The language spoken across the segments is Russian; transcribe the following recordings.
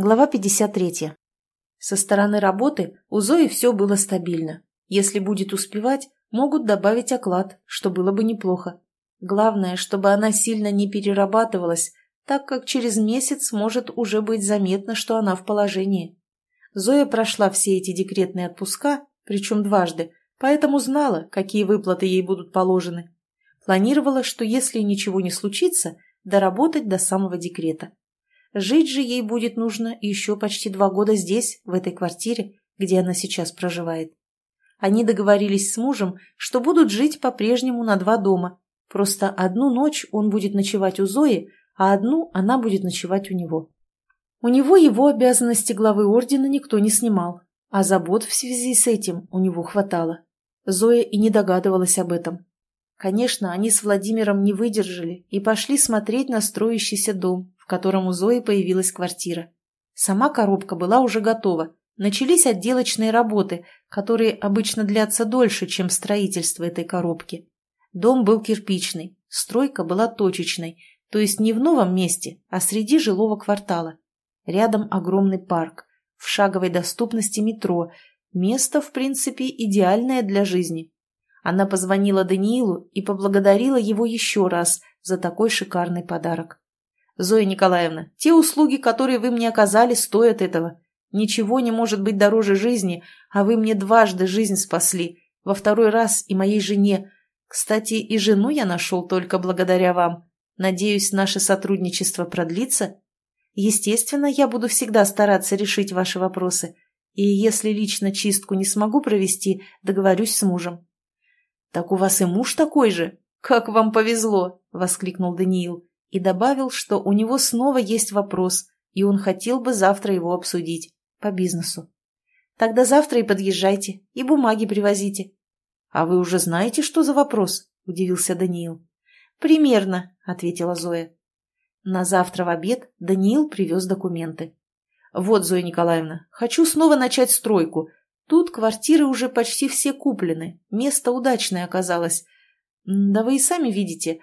Глава 53. Со стороны работы у Зои все было стабильно. Если будет успевать, могут добавить оклад, что было бы неплохо. Главное, чтобы она сильно не перерабатывалась, так как через месяц может уже быть заметно, что она в положении. Зоя прошла все эти декретные отпуска, причем дважды, поэтому знала, какие выплаты ей будут положены. Планировала, что если ничего не случится, доработать до самого декрета. Жить же ей будет нужно еще почти два года здесь, в этой квартире, где она сейчас проживает. Они договорились с мужем, что будут жить по-прежнему на два дома. Просто одну ночь он будет ночевать у Зои, а одну она будет ночевать у него. У него его обязанности главы ордена никто не снимал, а забот в связи с этим у него хватало. Зоя и не догадывалась об этом. Конечно, они с Владимиром не выдержали и пошли смотреть на строящийся дом, котором у Зои появилась квартира. Сама коробка была уже готова. Начались отделочные работы, которые обычно длятся дольше, чем строительство этой коробки. Дом был кирпичный, стройка была точечной, то есть не в новом месте, а среди жилого квартала. Рядом огромный парк, в шаговой доступности метро, место, в принципе, идеальное для жизни. Она позвонила Даниилу и поблагодарила его еще раз за такой шикарный подарок. Зоя Николаевна, те услуги, которые вы мне оказали, стоят этого. Ничего не может быть дороже жизни, а вы мне дважды жизнь спасли, во второй раз и моей жене. Кстати, и жену я нашел только благодаря вам. Надеюсь, наше сотрудничество продлится. Естественно, я буду всегда стараться решить ваши вопросы. И если лично чистку не смогу провести, договорюсь с мужем. — Так у вас и муж такой же? Как вам повезло! — воскликнул Даниил и добавил, что у него снова есть вопрос, и он хотел бы завтра его обсудить по бизнесу. Тогда завтра и подъезжайте, и бумаги привозите. — А вы уже знаете, что за вопрос? — удивился Даниил. — Примерно, — ответила Зоя. На завтра в обед Даниил привез документы. — Вот, Зоя Николаевна, хочу снова начать стройку. Тут квартиры уже почти все куплены, место удачное оказалось. Да вы и сами видите,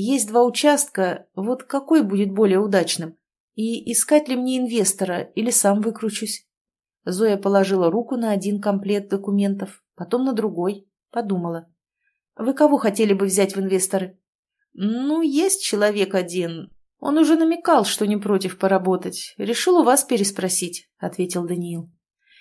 есть два участка, вот какой будет более удачным? И искать ли мне инвестора или сам выкручусь? Зоя положила руку на один комплект документов, потом на другой, подумала. Вы кого хотели бы взять в инвесторы? Ну, есть человек один. Он уже намекал, что не против поработать. Решил у вас переспросить, ответил Даниил.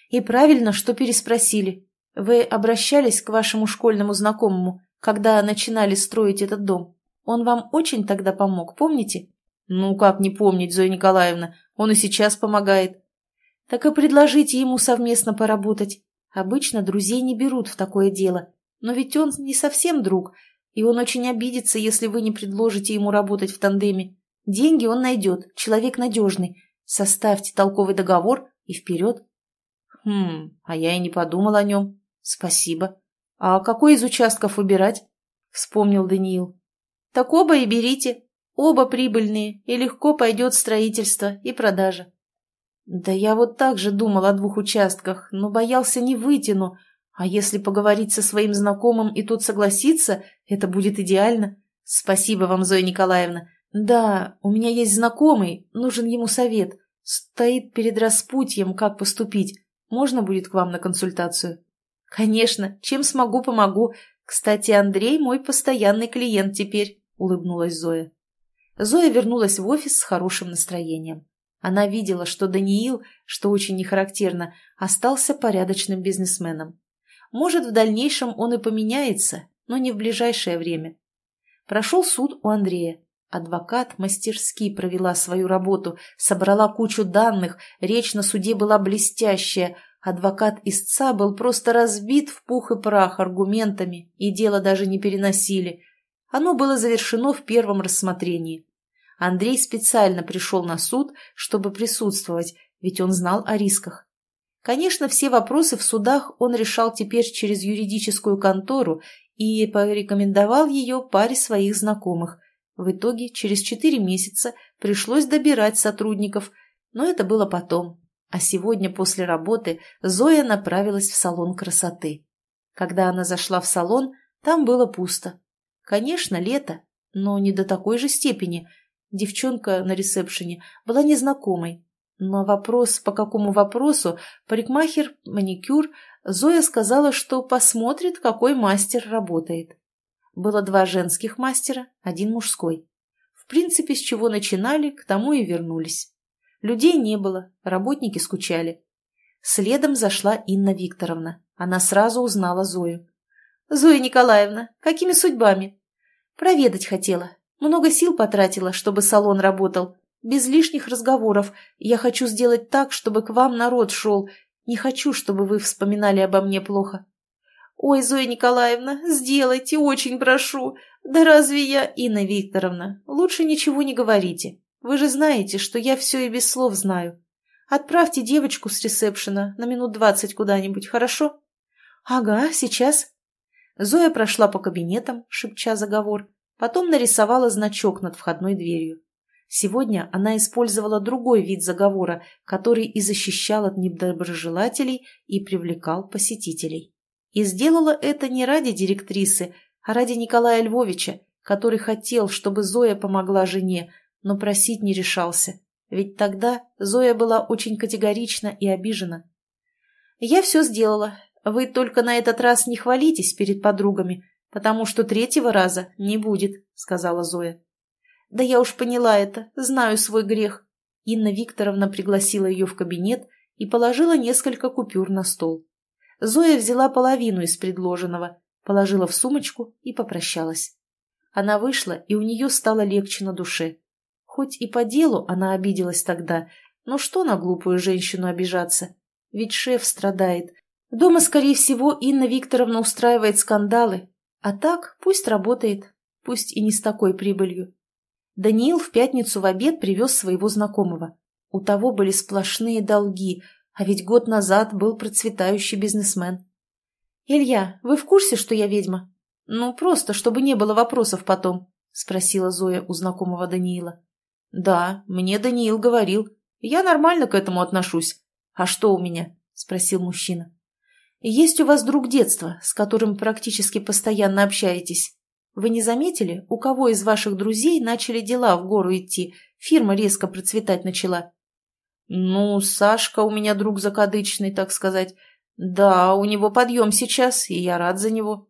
И правильно, что переспросили. Вы обращались к вашему школьному знакомому, когда начинали строить этот дом? Он вам очень тогда помог, помните? Ну, как не помнить, Зоя Николаевна, он и сейчас помогает. Так и предложите ему совместно поработать. Обычно друзей не берут в такое дело. Но ведь он не совсем друг, и он очень обидится, если вы не предложите ему работать в тандеме. Деньги он найдет, человек надежный. Составьте толковый договор и вперед. Хм, а я и не подумал о нем. Спасибо. А какой из участков выбирать? Вспомнил Даниил. Так оба и берите. Оба прибыльные, и легко пойдет строительство и продажа. Да я вот так же думал о двух участках, но боялся не вытяну. А если поговорить со своим знакомым и тот согласится, это будет идеально. Спасибо вам, Зоя Николаевна. Да, у меня есть знакомый, нужен ему совет. Стоит перед распутьем, как поступить. Можно будет к вам на консультацию? Конечно, чем смогу, помогу. Кстати, Андрей мой постоянный клиент теперь. — улыбнулась Зоя. Зоя вернулась в офис с хорошим настроением. Она видела, что Даниил, что очень нехарактерно, остался порядочным бизнесменом. Может, в дальнейшем он и поменяется, но не в ближайшее время. Прошел суд у Андрея. Адвокат мастерски провела свою работу, собрала кучу данных, речь на суде была блестящая, адвокат истца был просто разбит в пух и прах аргументами, и дело даже не переносили – оно было завершено в первом рассмотрении. Андрей специально пришел на суд, чтобы присутствовать, ведь он знал о рисках. Конечно, все вопросы в судах он решал теперь через юридическую контору и порекомендовал ее паре своих знакомых. В итоге через четыре месяца пришлось добирать сотрудников, но это было потом. А сегодня после работы Зоя направилась в салон красоты. Когда она зашла в салон, там было пусто. Конечно, лето, но не до такой же степени. Девчонка на ресепшене была незнакомой. На вопрос, по какому вопросу, парикмахер, маникюр, Зоя сказала, что посмотрит, какой мастер работает. Было два женских мастера, один мужской. В принципе, с чего начинали, к тому и вернулись. Людей не было, работники скучали. Следом зашла Инна Викторовна. Она сразу узнала Зою. «Зоя Николаевна, какими судьбами?» «Проведать хотела. Много сил потратила, чтобы салон работал. Без лишних разговоров. Я хочу сделать так, чтобы к вам народ шел. Не хочу, чтобы вы вспоминали обо мне плохо». «Ой, Зоя Николаевна, сделайте, очень прошу. Да разве я...» «Инна Викторовна, лучше ничего не говорите. Вы же знаете, что я все и без слов знаю. Отправьте девочку с ресепшена на минут двадцать куда-нибудь, хорошо?» «Ага, сейчас». Зоя прошла по кабинетам, шепча заговор, потом нарисовала значок над входной дверью. Сегодня она использовала другой вид заговора, который и защищал от недоброжелателей и привлекал посетителей. И сделала это не ради директрисы, а ради Николая Львовича, который хотел, чтобы Зоя помогла жене, но просить не решался. Ведь тогда Зоя была очень категорична и обижена. «Я все сделала. Вы только на этот раз не хвалитесь перед подругами, потому что третьего раза не будет», — сказала Зоя. «Да я уж поняла это, знаю свой грех». Инна Викторовна пригласила ее в кабинет и положила несколько купюр на стол. Зоя взяла половину из предложенного, положила в сумочку и попрощалась. Она вышла, и у нее стало легче на душе. Хоть и по делу она обиделась тогда, но что на глупую женщину обижаться? Ведь шеф страдает. Дома, скорее всего, Инна Викторовна устраивает скандалы. А так пусть работает, пусть и не с такой прибылью. Даниил в пятницу в обед привез своего знакомого. У того были сплошные долги, а ведь год назад был процветающий бизнесмен. «Илья, вы в курсе, что я ведьма?» «Ну, просто, чтобы не было вопросов потом», — спросила Зоя у знакомого Даниила. «Да, мне Даниил говорил. Я нормально к этому отношусь. А что у меня?» – спросил мужчина. «Есть у вас друг детства, с которым практически постоянно общаетесь. Вы не заметили, у кого из ваших друзей начали дела в гору идти, фирма резко процветать начала?» «Ну, Сашка у меня друг закадычный, так сказать. Да, у него подъем сейчас, и я рад за него».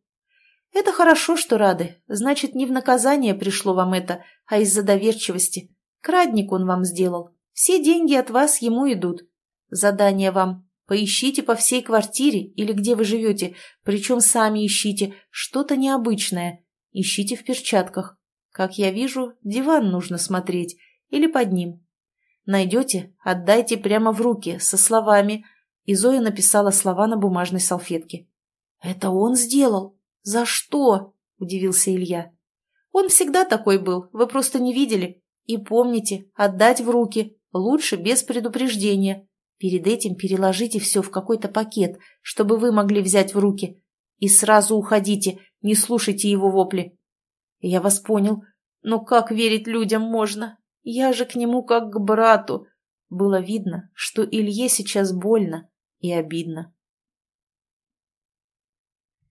«Это хорошо, что рады. Значит, не в наказание пришло вам это, а из-за доверчивости. Крадник он вам сделал. Все деньги от вас ему идут. Задание вам. Поищите по всей квартире или где вы живете, причем сами ищите что-то необычное. Ищите в перчатках. Как я вижу, диван нужно смотреть или под ним. Найдете, отдайте прямо в руки со словами. И Зоя написала слова на бумажной салфетке. «Это он сделал? За что?» – удивился Илья. «Он всегда такой был, вы просто не видели. И помните, отдать в руки, лучше без предупреждения. Перед этим переложите все в какой-то пакет, чтобы вы могли взять в руки. И сразу уходите, не слушайте его вопли. Я вас понял. Но как верить людям можно? Я же к нему как к брату. Было видно, что Илье сейчас больно и обидно.